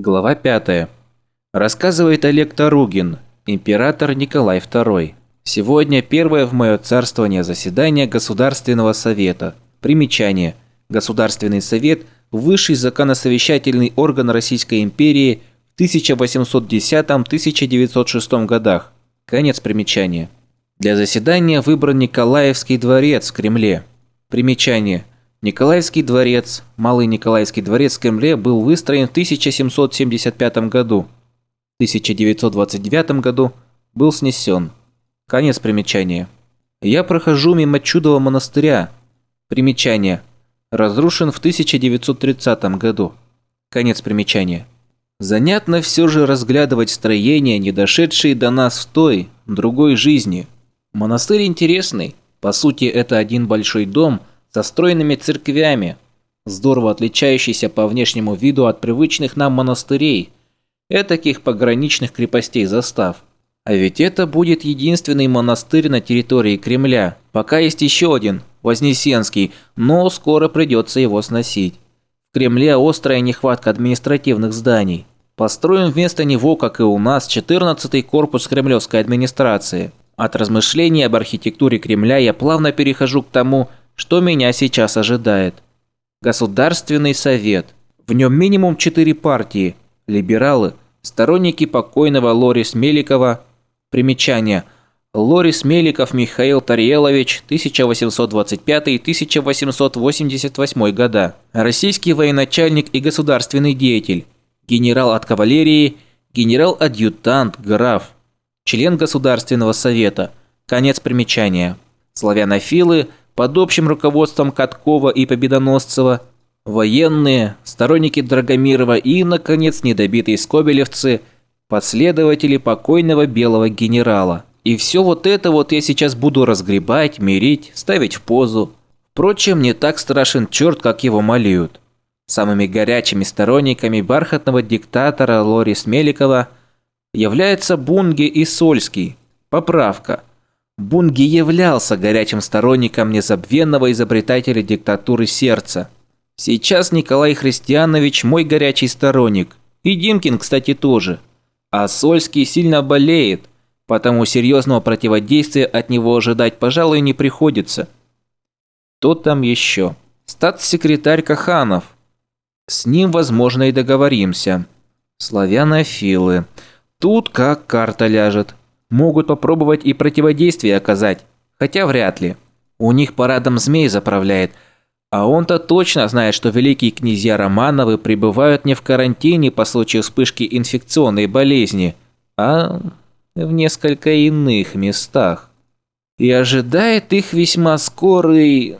Глава 5. Рассказывает Олег Таругин, император Николай II. Сегодня первое в мое царствование заседание Государственного совета. Примечание. Государственный совет – высший законосовещательный орган Российской империи в 1810-1906 годах. Конец примечания. Для заседания выбран Николаевский дворец в Кремле. Примечание. Николаевский дворец, Малый Николаевский дворец в Кремле был выстроен в 1775 году. В 1929 году был снесен. Конец примечания. Я прохожу мимо чудового монастыря. Примечание. Разрушен в 1930 году. Конец примечания. Занятно все же разглядывать строения, не дошедшие до нас в той, другой жизни. Монастырь интересный. По сути, это один большой дом – со стройными церквями, здорово отличающийся по внешнему виду от привычных нам монастырей, этаких пограничных крепостей застав. А ведь это будет единственный монастырь на территории Кремля. Пока есть еще один, Вознесенский, но скоро придется его сносить. В Кремле острая нехватка административных зданий. Построим вместо него, как и у нас, 14-й корпус кремлевской администрации. От размышлений об архитектуре Кремля я плавно перехожу к тому, что меня сейчас ожидает. Государственный совет. В нем минимум четыре партии. Либералы, сторонники покойного Лорис Меликова. Примечание. Лорис Меликов Михаил Тарьелович, 1825-1888 года. Российский военачальник и государственный деятель. Генерал от кавалерии, генерал-адъютант, граф. Член Государственного совета. Конец примечания. Славянофилы – под общим руководством Каткова и Победоносцева, военные, сторонники Драгомирова и, наконец, недобитые скобелевцы, последователи покойного белого генерала. И все вот это вот я сейчас буду разгребать, мирить, ставить в позу. Впрочем, не так страшен черт, как его молют. Самыми горячими сторонниками бархатного диктатора Лорис Меликова являются Бунге и Сольский. Поправка – Бунги являлся горячим сторонником незабвенного изобретателя диктатуры сердца. Сейчас Николай Христианович мой горячий сторонник. И Димкин, кстати, тоже. А Сольский сильно болеет, потому серьезного противодействия от него ожидать, пожалуй, не приходится. Кто там еще? Статс-секретарь Каханов. С ним, возможно, и договоримся. Славянофилы. Тут как карта ляжет могут попробовать и противодействие оказать, хотя вряд ли. У них парадом змей заправляет, а он-то точно знает, что великие князья Романовы пребывают не в карантине по случаю вспышки инфекционной болезни, а в несколько иных местах. И ожидает их весьма скорый...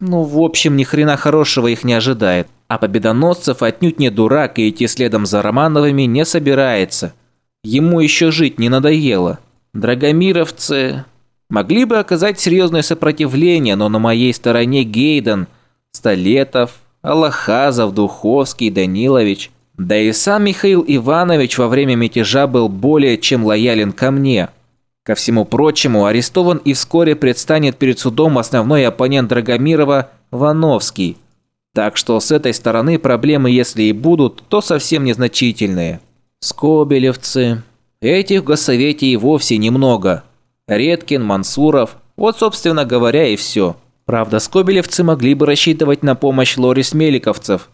Ну, в общем, ни хрена хорошего их не ожидает. А Победоносцев отнюдь не дурак и идти следом за Романовыми не собирается – Ему еще жить не надоело. Драгомировцы могли бы оказать серьезное сопротивление, но на моей стороне Гейден, Столетов, Аллахазов, Духовский, Данилович. Да и сам Михаил Иванович во время мятежа был более чем лоялен ко мне. Ко всему прочему, арестован и вскоре предстанет перед судом основной оппонент Драгомирова Вановский. Так что с этой стороны проблемы, если и будут, то совсем незначительные. Скобелевцы. Этих в Госсовете и вовсе немного. Редкин, Мансуров. Вот, собственно говоря, и все. Правда, скобелевцы могли бы рассчитывать на помощь Лорис Меликовцев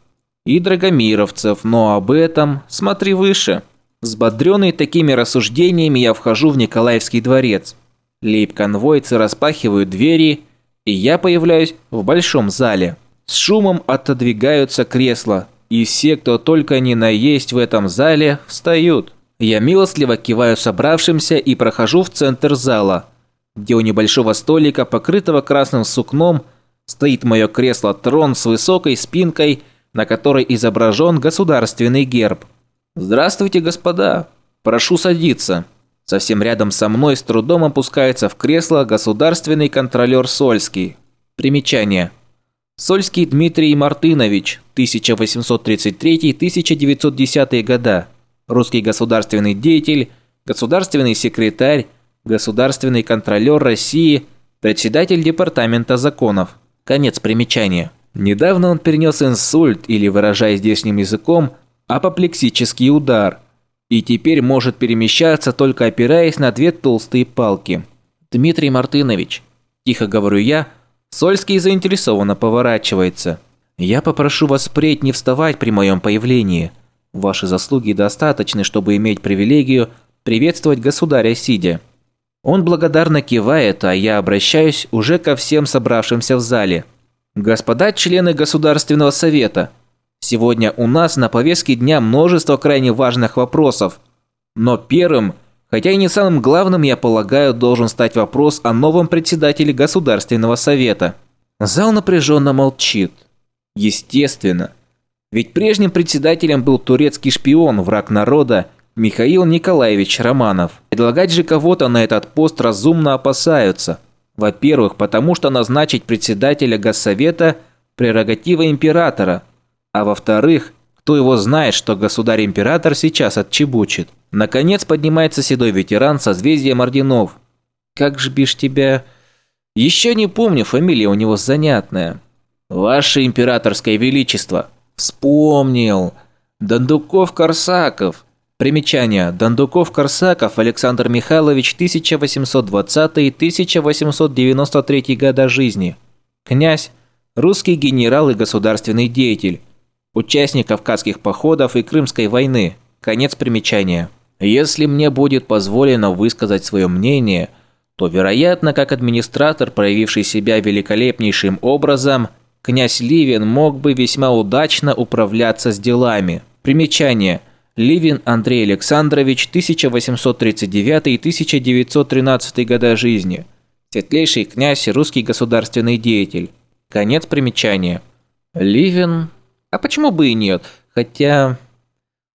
и Драгомировцев, но об этом смотри выше. Взбодренный такими рассуждениями я вхожу в Николаевский дворец. Лейб-конвойцы распахивают двери, и я появляюсь в большом зале. С шумом отодвигаются кресла, и все, кто только не наесть в этом зале, встают. Я милостливо киваю собравшимся и прохожу в центр зала, где у небольшого столика, покрытого красным сукном, стоит мое кресло-трон с высокой спинкой, на которой изображен государственный герб. «Здравствуйте, господа! Прошу садиться!» Совсем рядом со мной с трудом опускается в кресло государственный контролер Сольский. Примечание – Сольский Дмитрий Мартынович, 1833-1910 года. Русский государственный деятель, государственный секретарь, государственный контролер России, председатель Департамента законов. Конец примечания. Недавно он перенес инсульт, или, выражаясь здешним языком, апоплексический удар, и теперь может перемещаться только опираясь на две толстые палки. Дмитрий Мартынович, тихо говорю я, Сольский заинтересованно поворачивается. Я попрошу вас впредь не вставать при моем появлении. Ваши заслуги достаточны, чтобы иметь привилегию приветствовать государя сидя. Он благодарно кивает, а я обращаюсь уже ко всем собравшимся в зале. Господа члены Государственного совета, сегодня у нас на повестке дня множество крайне важных вопросов. Но первым, хотя и не самым главным, я полагаю, должен стать вопрос о новом председателе Государственного совета. Зал напряженно молчит. Естественно. Ведь прежним председателем был турецкий шпион, враг народа, Михаил Николаевич Романов. Предлагать же кого-то на этот пост разумно опасаются. Во-первых, потому что назначить председателя Госсовета – прерогатива императора. А во-вторых, кто его знает, что государь-император сейчас отчебучит. Наконец поднимается седой ветеран созвездием орденов. Как ж бишь тебя... Еще не помню, фамилия у него занятная. Ваше императорское величество. Вспомнил. Дондуков-Корсаков. Примечание. Дондуков-Корсаков Александр Михайлович 1820-1893 года жизни. Князь, русский генерал и государственный деятель. Участник Кавказских походов и Крымской войны. Конец примечания. Если мне будет позволено высказать свое мнение, то, вероятно, как администратор, проявивший себя великолепнейшим образом, князь Ливин мог бы весьма удачно управляться с делами. Примечание – Ливин Андрей Александрович, 1839-1913 года жизни. Светлейший князь русский государственный деятель. Конец примечания. Ливин... А почему бы и нет? Хотя...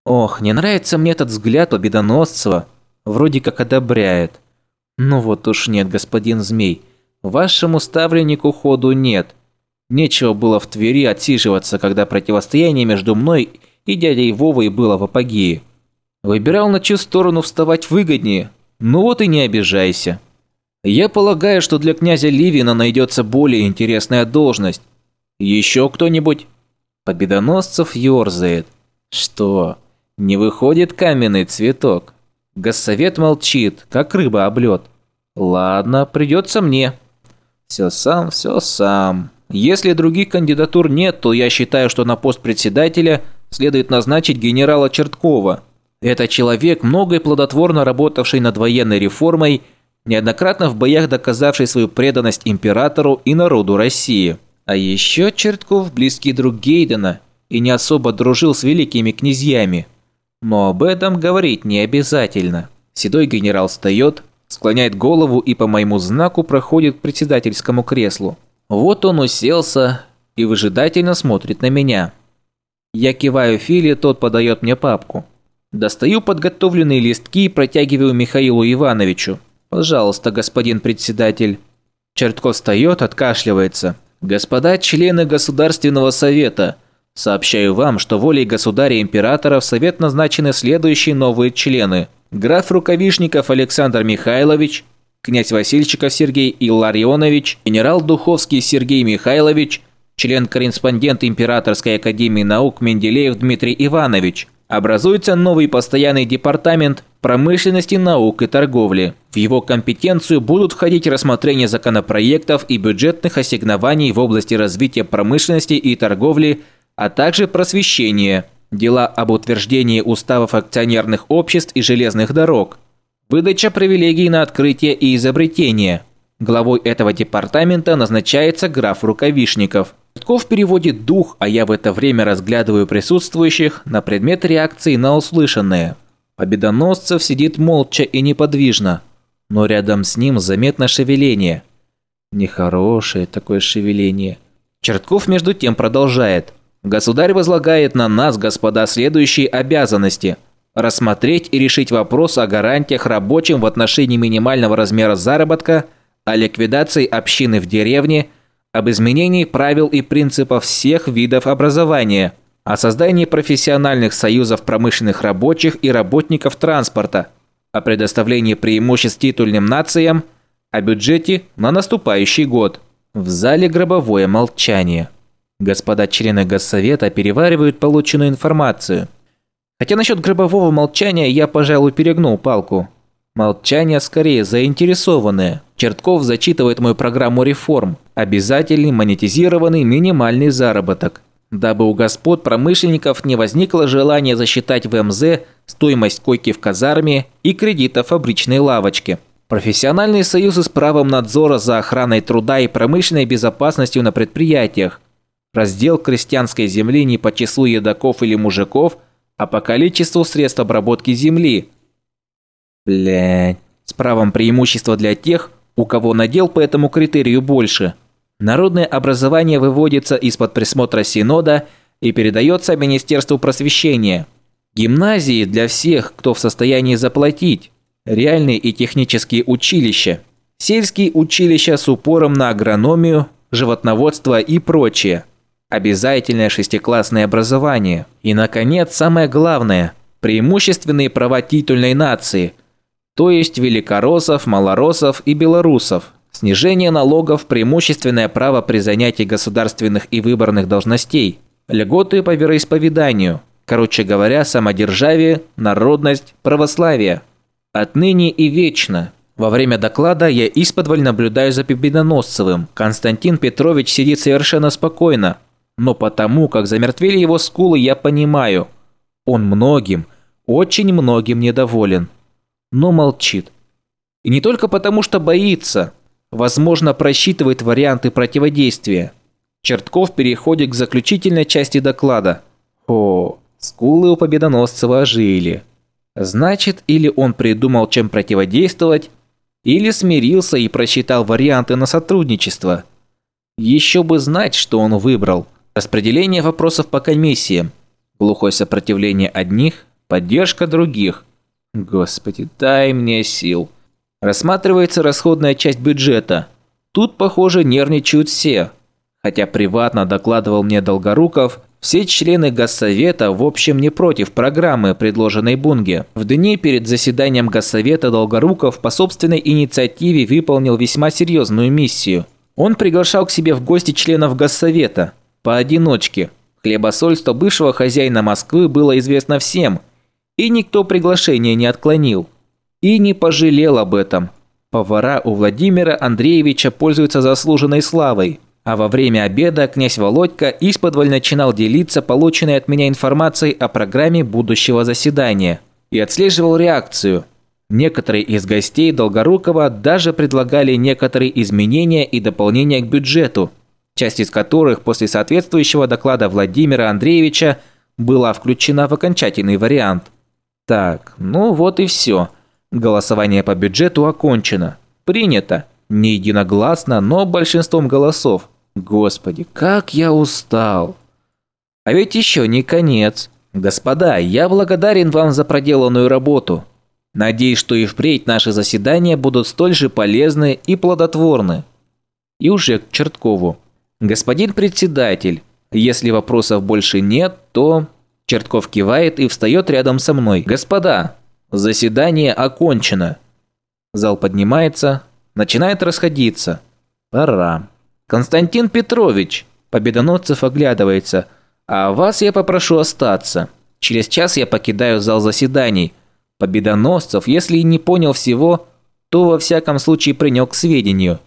Ох, не нравится мне этот взгляд Победоносцева. Вроде как одобряет. Ну вот уж нет, господин Змей. Вашему ставленнику ходу нет. Нечего было в Твери отсиживаться, когда противостояние между мной и дядей Вовой было в апогее. Выбирал на чью сторону вставать выгоднее, ну вот и не обижайся. Я полагаю, что для князя Ливина найдется более интересная должность. Еще кто-нибудь? Победоносцев ёрзает. Что, не выходит каменный цветок? Госсовет молчит, как рыба об лед. Ладно, придется мне. Все сам, все сам. Если других кандидатур нет, то я считаю, что на пост председателя – следует назначить генерала Черткова. Это человек, много и плодотворно работавший над военной реформой, неоднократно в боях доказавший свою преданность императору и народу России. А еще Чертков близкий друг Гейдена и не особо дружил с великими князьями. Но об этом говорить не обязательно. Седой генерал встает, склоняет голову и по моему знаку проходит к председательскому креслу. Вот он уселся и выжидательно смотрит на меня. Я киваю Филе, тот подает мне папку. Достаю подготовленные листки и протягиваю Михаилу Ивановичу. «Пожалуйста, господин председатель». Чертко встает, откашливается. «Господа члены Государственного совета, сообщаю вам, что волей государя-императора в совет назначены следующие новые члены. Граф Рукавишников Александр Михайлович, князь Васильчиков Сергей Илларионович, генерал Духовский Сергей Михайлович – член-корреспондент Императорской академии наук Менделеев Дмитрий Иванович. Образуется новый постоянный департамент промышленности, наук и торговли. В его компетенцию будут входить рассмотрение законопроектов и бюджетных ассигнований в области развития промышленности и торговли, а также просвещение, дела об утверждении уставов акционерных обществ и железных дорог, выдача привилегий на открытие и изобретение. Главой этого департамента назначается граф Рукавишников – Тков переводит дух, а я в это время разглядываю присутствующих на предмет реакции на услышанное. Победоносцев сидит молча и неподвижно, но рядом с ним заметно шевеление. Нехорошее такое шевеление. Чертков между тем продолжает. Государь возлагает на нас, господа, следующие обязанности. Рассмотреть и решить вопрос о гарантиях рабочим в отношении минимального размера заработка, о ликвидации общины в деревне – об изменении правил и принципов всех видов образования, о создании профессиональных союзов промышленных рабочих и работников транспорта, о предоставлении преимуществ титульным нациям, о бюджете на наступающий год. В зале гробовое молчание. Господа члены Госсовета переваривают полученную информацию. Хотя насчет гробового молчания я, пожалуй, перегнул палку. Молчание скорее заинтересованное. Чертков зачитывает мою программу реформ. Обязательный монетизированный минимальный заработок. Дабы у господ промышленников не возникло желания засчитать в МЗ стоимость койки в казарме и кредита фабричной лавочки. Профессиональные союзы с правом надзора за охраной труда и промышленной безопасностью на предприятиях. Раздел крестьянской земли не по числу едоков или мужиков, а по количеству средств обработки земли – Блядь. С правом преимущества для тех, у кого надел по этому критерию больше. Народное образование выводится из-под присмотра Синода и передается Министерству просвещения. Гимназии для всех, кто в состоянии заплатить. Реальные и технические училища. Сельские училища с упором на агрономию, животноводство и прочее. Обязательное шестиклассное образование. И, наконец, самое главное – преимущественные права титульной нации – то есть великороссов, малороссов и белорусов. Снижение налогов, преимущественное право при занятии государственных и выборных должностей, льготы по вероисповеданию, короче говоря, самодержавие, народность, православие. Отныне и вечно. Во время доклада я исподволь наблюдаю за Победоносцевым. Константин Петрович сидит совершенно спокойно. Но потому, как замертвели его скулы, я понимаю. Он многим, очень многим недоволен но молчит. И не только потому, что боится, возможно, просчитывает варианты противодействия. Чертков переходит к заключительной части доклада. О, скулы у Победоносцева ожили. Значит, или он придумал, чем противодействовать, или смирился и просчитал варианты на сотрудничество. Еще бы знать, что он выбрал. Распределение вопросов по комиссиям. Глухое сопротивление одних, поддержка других – Господи, дай мне сил. Рассматривается расходная часть бюджета. Тут, похоже, нервничают все. Хотя приватно докладывал мне Долгоруков, все члены Госсовета в общем не против программы, предложенной Бунге. В дни перед заседанием Госсовета Долгоруков по собственной инициативе выполнил весьма серьезную миссию. Он приглашал к себе в гости членов Госсовета. Поодиночке. Хлебосольство бывшего хозяина Москвы было известно всем – и никто приглашение не отклонил. И не пожалел об этом. Повара у Владимира Андреевича пользуются заслуженной славой. А во время обеда князь Володька исподволь начинал делиться полученной от меня информацией о программе будущего заседания. И отслеживал реакцию. Некоторые из гостей Долгорукова даже предлагали некоторые изменения и дополнения к бюджету, часть из которых после соответствующего доклада Владимира Андреевича была включена в окончательный вариант. Так, ну вот и все. Голосование по бюджету окончено. Принято. Не единогласно, но большинством голосов. Господи, как я устал. А ведь еще не конец. Господа, я благодарен вам за проделанную работу. Надеюсь, что и впредь наши заседания будут столь же полезны и плодотворны. И уже к Черткову. Господин председатель, если вопросов больше нет, то... Чертков кивает и встает рядом со мной. «Господа, заседание окончено». Зал поднимается, начинает расходиться. «Пора». «Константин Петрович!» Победоносцев оглядывается. «А вас я попрошу остаться. Через час я покидаю зал заседаний. Победоносцев, если и не понял всего, то во всяком случае принял к сведению.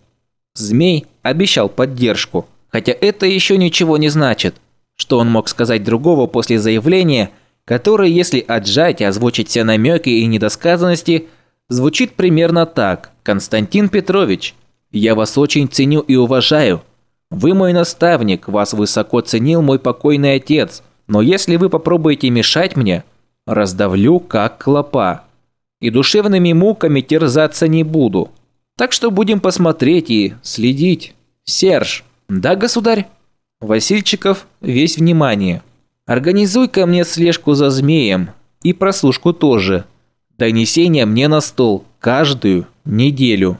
Змей обещал поддержку, хотя это еще ничего не значит. Что он мог сказать другого после заявления, которое, если отжать и озвучить все намеки и недосказанности, звучит примерно так. «Константин Петрович, я вас очень ценю и уважаю. Вы мой наставник, вас высоко ценил мой покойный отец, но если вы попробуете мешать мне, раздавлю как клопа. И душевными муками терзаться не буду. Так что будем посмотреть и следить. Серж, да, государь?» Васильчиков весь внимание. Организуй-ка мне слежку за змеем. И прослушку тоже. Донесение мне на стол. Каждую неделю.